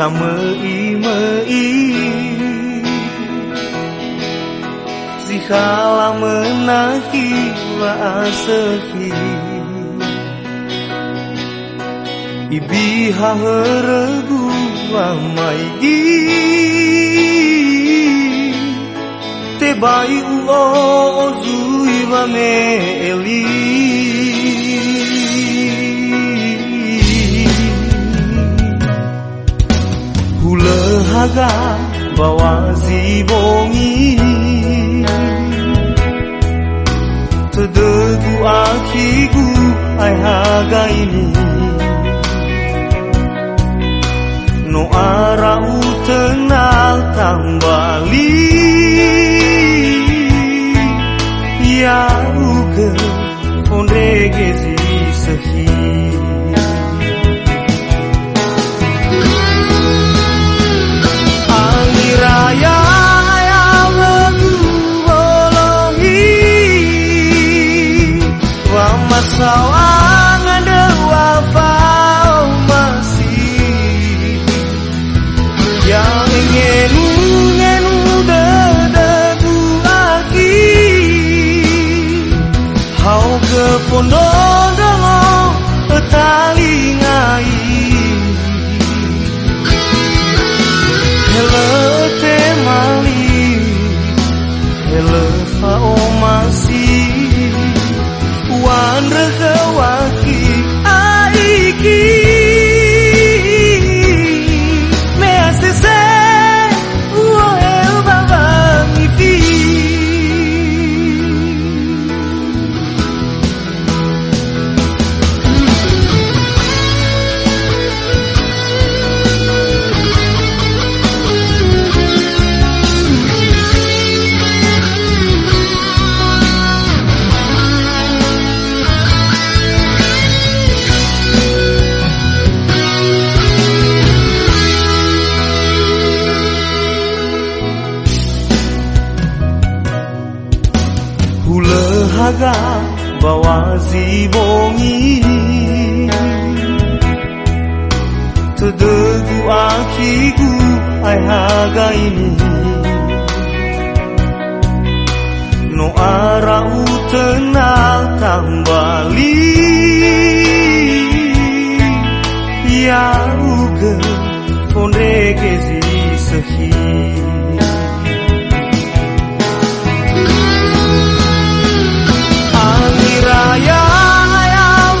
sao mơ ý mơ ý Zikala menahi wa asahi Ibi ha heregu wa maigi Te bai u o zui wa me eli Hulahaga bawa zibongi. Tedegu akigu ai haga ini. No arau tenang kembali Ya uke onregezi Angiraya uke onregezi sehi Angiraya yang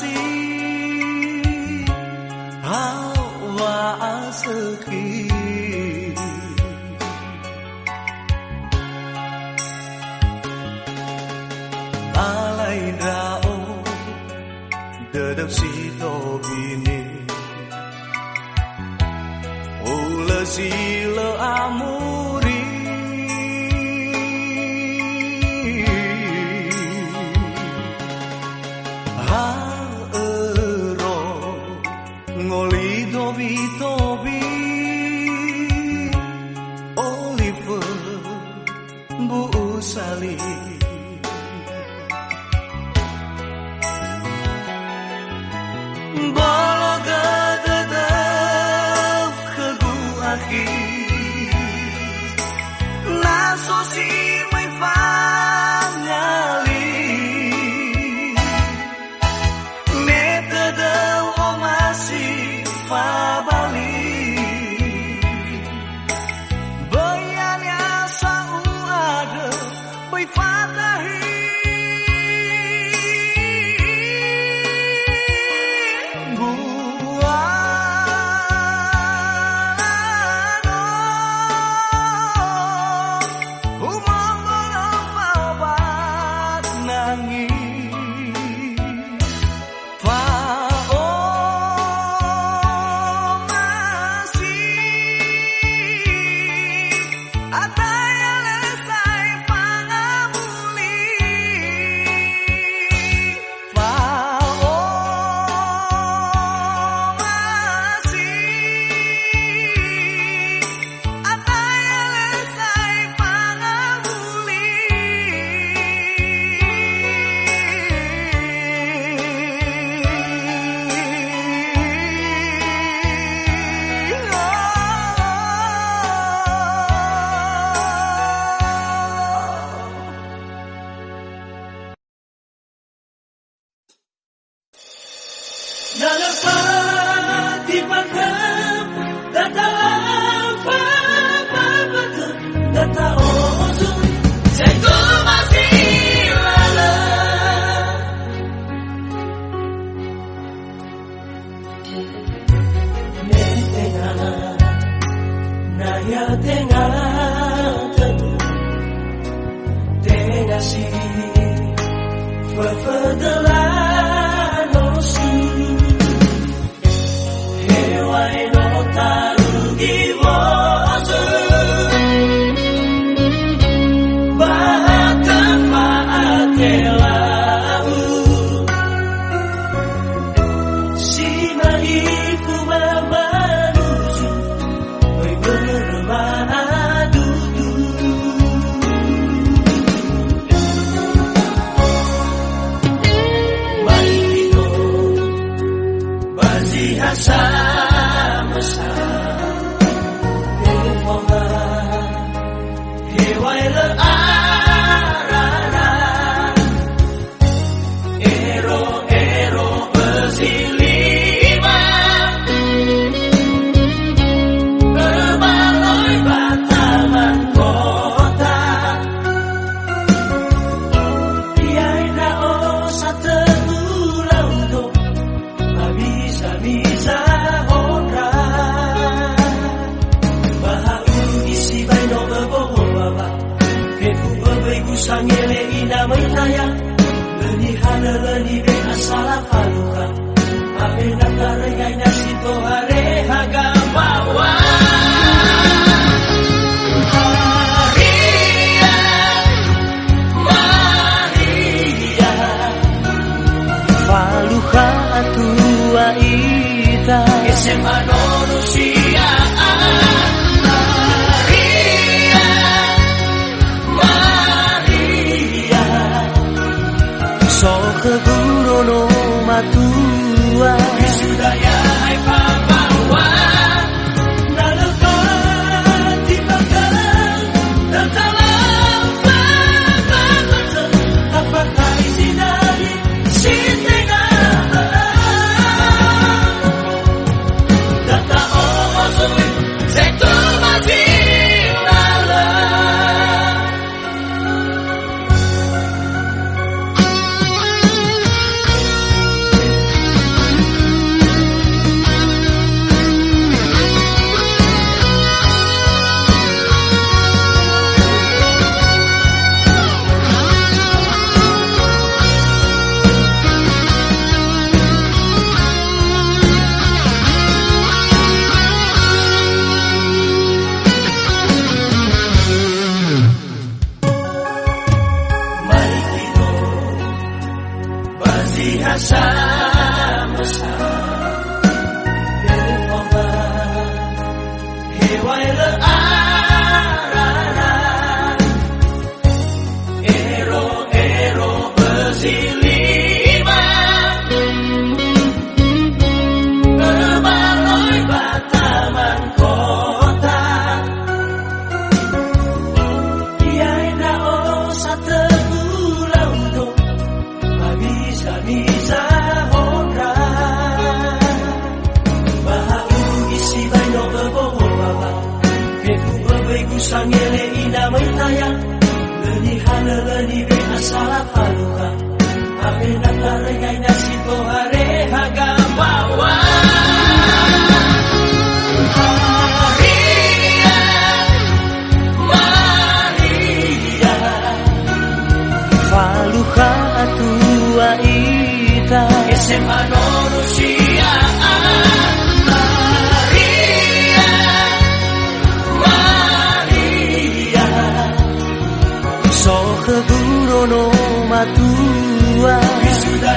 see. tua sudah